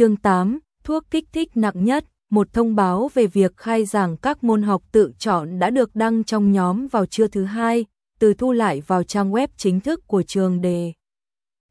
Chương 8, thuốc kích thích nặng nhất, một thông báo về việc khai giảng các môn học tự chọn đã được đăng trong nhóm vào trưa thứ hai, từ thu lại vào trang web chính thức của trường đề.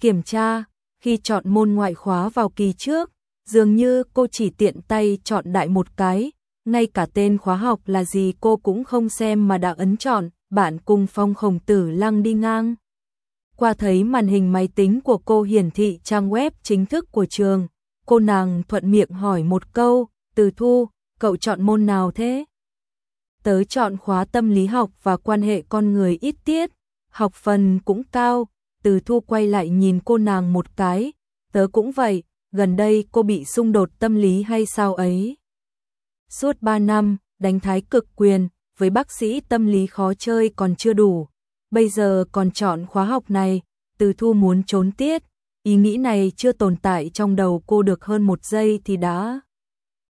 Kiểm tra, khi chọn môn ngoại khóa vào kỳ trước, dường như cô chỉ tiện tay chọn đại một cái, ngay cả tên khóa học là gì cô cũng không xem mà đã ấn chọn, bạn cùng phong khổng tử lăng đi ngang. Qua thấy màn hình máy tính của cô hiển thị trang web chính thức của trường, cô nàng thuận miệng hỏi một câu, từ thu, cậu chọn môn nào thế? Tớ chọn khóa tâm lý học và quan hệ con người ít tiết, học phần cũng cao, từ thu quay lại nhìn cô nàng một cái, tớ cũng vậy, gần đây cô bị xung đột tâm lý hay sao ấy? Suốt 3 năm, đánh thái cực quyền, với bác sĩ tâm lý khó chơi còn chưa đủ, bây giờ còn chọn khóa học này, từ thu muốn trốn tiết, ý nghĩ này chưa tồn tại trong đầu cô được hơn một giây thì đã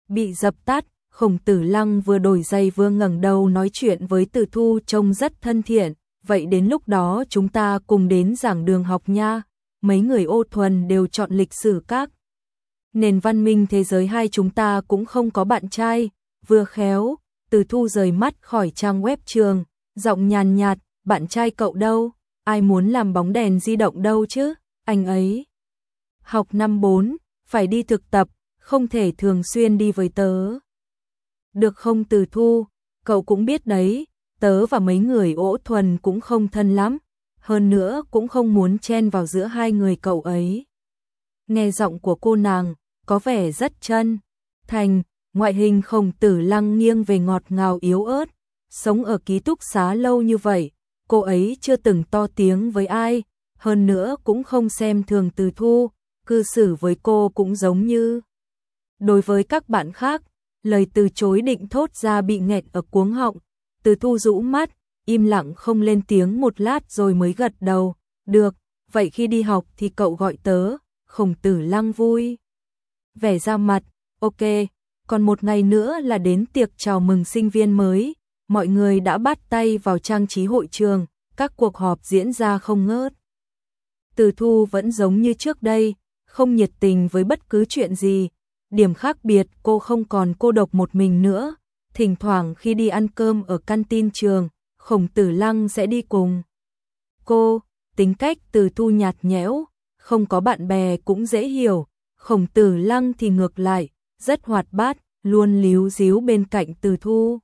bị dập tắt. Khổng tử lăng vừa đổi giày vừa ngẩng đầu nói chuyện với từ thu trông rất thân thiện, vậy đến lúc đó chúng ta cùng đến giảng đường học nha, mấy người ô thuần đều chọn lịch sử các. Nền văn minh thế giới hai chúng ta cũng không có bạn trai, vừa khéo, từ thu rời mắt khỏi trang web trường, giọng nhàn nhạt, bạn trai cậu đâu, ai muốn làm bóng đèn di động đâu chứ, anh ấy. Học năm 4, phải đi thực tập, không thể thường xuyên đi với tớ. Được không từ thu, cậu cũng biết đấy, tớ và mấy người ỗ thuần cũng không thân lắm, hơn nữa cũng không muốn chen vào giữa hai người cậu ấy. Nghe giọng của cô nàng, có vẻ rất chân, thành, ngoại hình khổng tử lăng nghiêng về ngọt ngào yếu ớt, sống ở ký túc xá lâu như vậy, cô ấy chưa từng to tiếng với ai, hơn nữa cũng không xem thường từ thu, cư xử với cô cũng giống như. Đối với các bạn khác, lời từ chối định thốt ra bị nghẹt ở cuống họng, từ thu rũ mắt, im lặng không lên tiếng một lát rồi mới gật đầu, được, vậy khi đi học thì cậu gọi tớ, khổng tử lăng vui. Vẻ ra mặt, ok, còn một ngày nữa là đến tiệc chào mừng sinh viên mới, mọi người đã bắt tay vào trang trí hội trường, các cuộc họp diễn ra không ngớt. Từ thu vẫn giống như trước đây, không nhiệt tình với bất cứ chuyện gì, điểm khác biệt cô không còn cô độc một mình nữa, thỉnh thoảng khi đi ăn cơm ở căn tin trường, khổng tử lăng sẽ đi cùng. Cô, tính cách từ thu nhạt nhẽo, không có bạn bè cũng dễ hiểu, khổng tử lăng thì ngược lại, rất hoạt bát, luôn líu díu bên cạnh từ thu.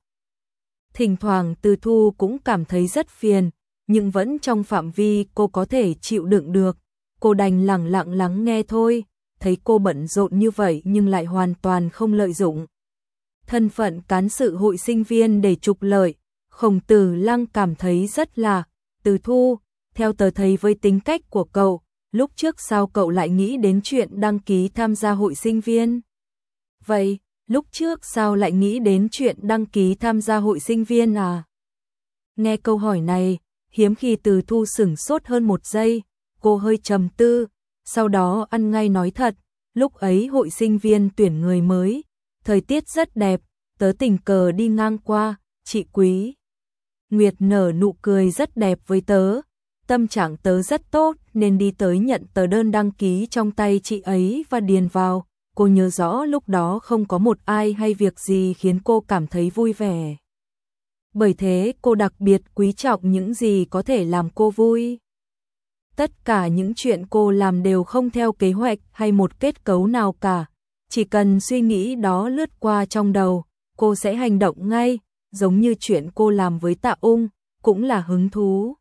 Thỉnh thoảng từ thu cũng cảm thấy rất phiền, nhưng vẫn trong phạm vi cô có thể chịu đựng được, cô đành lặng lặng lắng nghe thôi, thấy cô bận rộn như vậy nhưng lại hoàn toàn không lợi dụng. Thân phận cán sự hội sinh viên để trục lợi, khổng tử lăng cảm thấy rất là, từ thu, theo tờ thấy với tính cách của cậu, lúc trước sao cậu lại nghĩ đến chuyện đăng ký tham gia hội sinh viên? Vậy, lúc trước sao lại nghĩ đến chuyện đăng ký tham gia hội sinh viên à? Nghe câu hỏi này, hiếm khi từ thu sửng sốt hơn một giây, cô hơi trầm tư, sau đó ăn ngay nói thật, lúc ấy hội sinh viên tuyển người mới, thời tiết rất đẹp, tớ tình cờ đi ngang qua, chị quý. Nguyệt nở nụ cười rất đẹp với tớ, tâm trạng tớ rất tốt nên đi tới nhận tờ đơn đăng ký trong tay chị ấy và điền vào. Cô nhớ rõ lúc đó không có một ai hay việc gì khiến cô cảm thấy vui vẻ. Bởi thế cô đặc biệt quý trọng những gì có thể làm cô vui. Tất cả những chuyện cô làm đều không theo kế hoạch hay một kết cấu nào cả. Chỉ cần suy nghĩ đó lướt qua trong đầu, cô sẽ hành động ngay, giống như chuyện cô làm với tạ ung, cũng là hứng thú.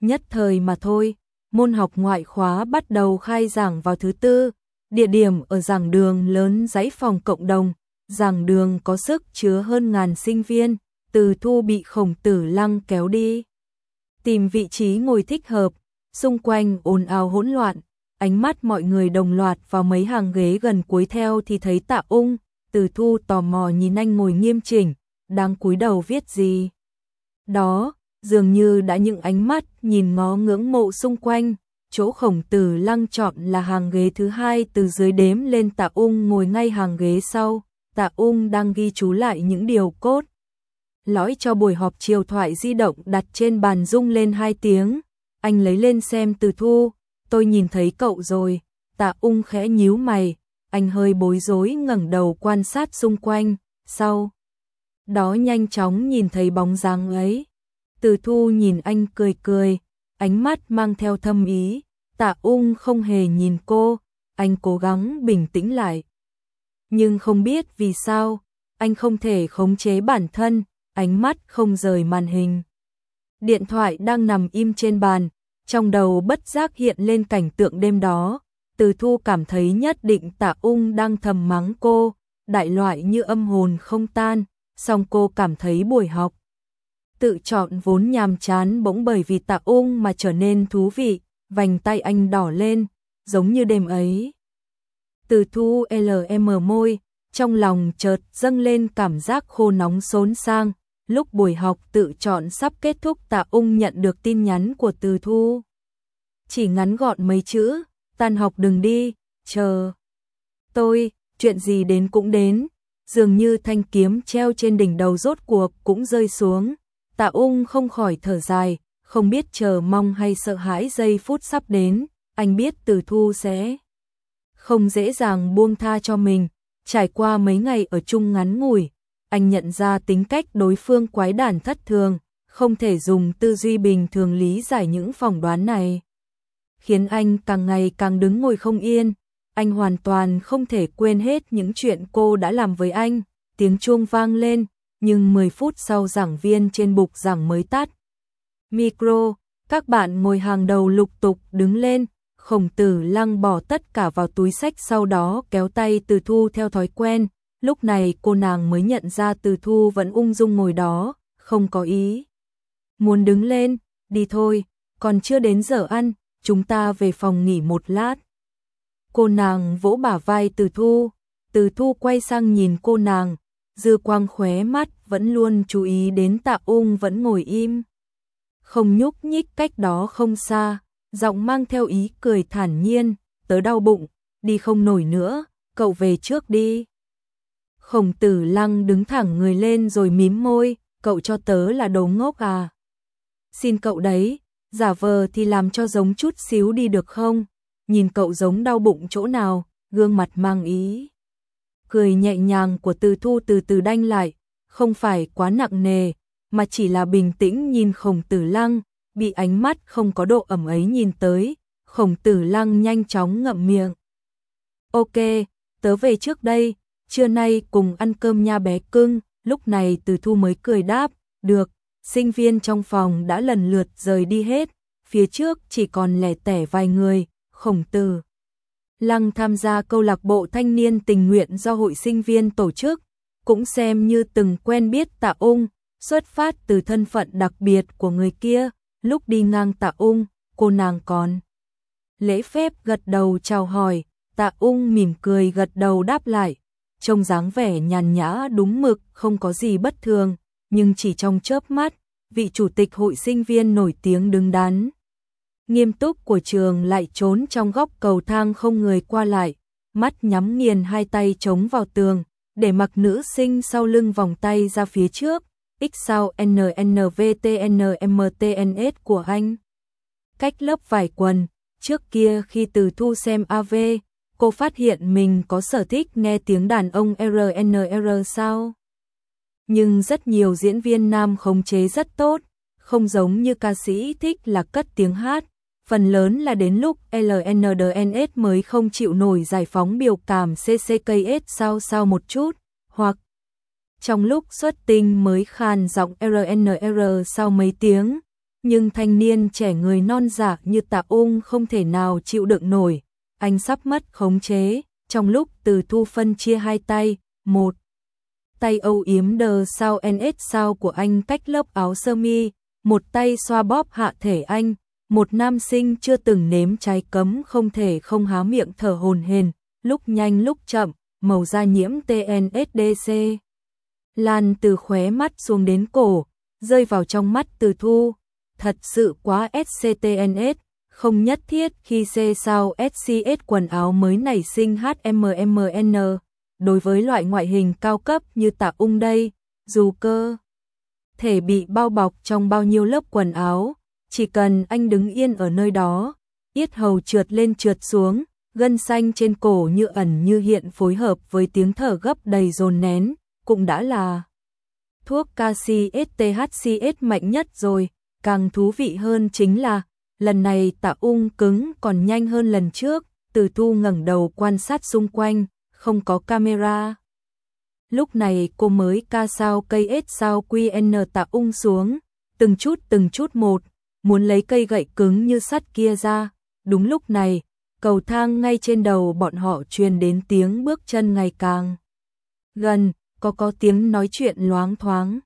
Nhất thời mà thôi, môn học ngoại khóa bắt đầu khai giảng vào thứ tư, địa điểm ở giảng đường lớn giấy phòng cộng đồng, giảng đường có sức chứa hơn ngàn sinh viên, từ thu bị khổng tử lăng kéo đi. Tìm vị trí ngồi thích hợp, xung quanh ồn ào hỗn loạn, ánh mắt mọi người đồng loạt vào mấy hàng ghế gần cuối theo thì thấy tạ ung, từ thu tò mò nhìn anh ngồi nghiêm chỉnh, đang cúi đầu viết gì. Đó, dường như đã những ánh mắt nhìn ngó ngưỡng mộ xung quanh, chỗ khổng tử lăng chọn là hàng ghế thứ hai từ dưới đếm lên tạ ung ngồi ngay hàng ghế sau, tạ ung đang ghi chú lại những điều cốt. Lõi cho buổi họp chiều thoại di động đặt trên bàn rung lên hai tiếng, anh lấy lên xem từ thu, tôi nhìn thấy cậu rồi, tạ ung khẽ nhíu mày, anh hơi bối rối ngẩng đầu quan sát xung quanh, sau đó nhanh chóng nhìn thấy bóng dáng ấy. Từ thu nhìn anh cười cười, ánh mắt mang theo thâm ý, tạ ung không hề nhìn cô, anh cố gắng bình tĩnh lại. Nhưng không biết vì sao, anh không thể khống chế bản thân, ánh mắt không rời màn hình. Điện thoại đang nằm im trên bàn, trong đầu bất giác hiện lên cảnh tượng đêm đó, từ thu cảm thấy nhất định tạ ung đang thầm mắng cô, đại loại như âm hồn không tan, song cô cảm thấy buổi học. Tự chọn vốn nhàm chán bỗng bởi vì tạ ung mà trở nên thú vị, vành tay anh đỏ lên, giống như đêm ấy. Từ thu LM môi, trong lòng chợt dâng lên cảm giác khô nóng xốn sang, lúc buổi học tự chọn sắp kết thúc tạ ung nhận được tin nhắn của từ thu. Chỉ ngắn gọn mấy chữ, tan học đừng đi, chờ. Tôi, chuyện gì đến cũng đến, dường như thanh kiếm treo trên đỉnh đầu rốt cuộc cũng rơi xuống. Tạ ung không khỏi thở dài, không biết chờ mong hay sợ hãi giây phút sắp đến, anh biết từ thu sẽ không dễ dàng buông tha cho mình, trải qua mấy ngày ở chung ngắn ngủi, anh nhận ra tính cách đối phương quái đản thất thường, không thể dùng tư duy bình thường lý giải những phỏng đoán này. Khiến anh càng ngày càng đứng ngồi không yên, anh hoàn toàn không thể quên hết những chuyện cô đã làm với anh, tiếng chuông vang lên, nhưng 10 phút sau giảng viên trên bục giảng mới tắt. Micro, các bạn ngồi hàng đầu lục tục đứng lên, khổng tử lăng bỏ tất cả vào túi sách sau đó kéo tay từ thu theo thói quen, lúc này cô nàng mới nhận ra từ thu vẫn ung dung ngồi đó, không có ý. Muốn đứng lên, đi thôi, còn chưa đến giờ ăn, chúng ta về phòng nghỉ một lát. Cô nàng vỗ bả vai từ thu, từ thu quay sang nhìn cô nàng, dư quang khóe mắt vẫn luôn chú ý đến tạ ung vẫn ngồi im. Không nhúc nhích cách đó không xa, giọng mang theo ý cười thản nhiên, tớ đau bụng, đi không nổi nữa, cậu về trước đi. Khổng tử lăng đứng thẳng người lên rồi mím môi, cậu cho tớ là đồ ngốc à. Xin cậu đấy, giả vờ thì làm cho giống chút xíu đi được không? Nhìn cậu giống đau bụng chỗ nào, gương mặt mang ý. Cười nhẹ nhàng của từ thu từ từ đanh lại, không phải quá nặng nề, mà chỉ là bình tĩnh nhìn khổng tử lăng, bị ánh mắt không có độ ẩm ấy nhìn tới, khổng tử lăng nhanh chóng ngậm miệng. Ok, tớ về trước đây, trưa nay cùng ăn cơm nha bé cưng, lúc này từ thu mới cười đáp, được, sinh viên trong phòng đã lần lượt rời đi hết, phía trước chỉ còn lẻ tẻ vài người, khổng tử. Lăng tham gia câu lạc bộ thanh niên tình nguyện do hội sinh viên tổ chức, cũng xem như từng quen biết tạ ung, xuất phát từ thân phận đặc biệt của người kia, lúc đi ngang tạ ung, cô nàng còn. Lễ phép gật đầu chào hỏi, tạ ung mỉm cười gật đầu đáp lại, trông dáng vẻ nhàn nhã đúng mực, không có gì bất thường, nhưng chỉ trong chớp mắt, vị chủ tịch hội sinh viên nổi tiếng đứng đắn. Nghiêm túc của trường lại trốn trong góc cầu thang không người qua lại, mắt nhắm nghiền hai tay chống vào tường, để mặc nữ sinh sau lưng vòng tay ra phía trước, x sau NNVTNMTNS của anh. Cách lớp vải quần, trước kia khi từ thu xem AV, cô phát hiện mình có sở thích nghe tiếng đàn ông RNR sao. Nhưng rất nhiều diễn viên nam khống chế rất tốt, không giống như ca sĩ thích là cất tiếng hát, phần lớn là đến lúc LNDNS mới không chịu nổi giải phóng biểu cảm CCKS sao sao một chút, hoặc trong lúc xuất tinh mới khan giọng RNR sau mấy tiếng, nhưng thanh niên trẻ người non giả dạ như tạ ung không thể nào chịu đựng nổi, anh sắp mất khống chế, trong lúc từ thu phân chia hai tay, một tay âu yếm đờ sau NS sau của anh cách lớp áo sơ mi, một tay xoa bóp hạ thể anh, một nam sinh chưa từng nếm trái cấm không thể không há miệng thở hồn hền, lúc nhanh lúc chậm, màu da nhiễm TNSDC. Lan từ khóe mắt xuống đến cổ, rơi vào trong mắt từ thu, thật sự quá SCTNS, không nhất thiết khi C sao SCS quần áo mới nảy sinh HMMN. Đối với loại ngoại hình cao cấp như tạ ung đây, dù cơ thể bị bao bọc trong bao nhiêu lớp quần áo, chỉ cần anh đứng yên ở nơi đó, yết hầu trượt lên trượt xuống, gân xanh trên cổ như ẩn như hiện phối hợp với tiếng thở gấp đầy dồn nén, cũng đã là thuốc KCSTHCS mạnh nhất rồi, càng thú vị hơn chính là lần này tạ ung cứng còn nhanh hơn lần trước, từ thu ngẩng đầu quan sát xung quanh, không có camera. Lúc này cô mới ca sao cây S sao QN tạ ung xuống, từng chút từng chút một, muốn lấy cây gậy cứng như sắt kia ra. Đúng lúc này, cầu thang ngay trên đầu bọn họ truyền đến tiếng bước chân ngày càng gần, có có tiếng nói chuyện loáng thoáng.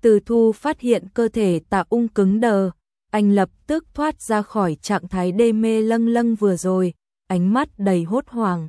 Từ thu phát hiện cơ thể tạ ung cứng đờ, anh lập tức thoát ra khỏi trạng thái đê mê lâng lâng vừa rồi, ánh mắt đầy hốt hoảng.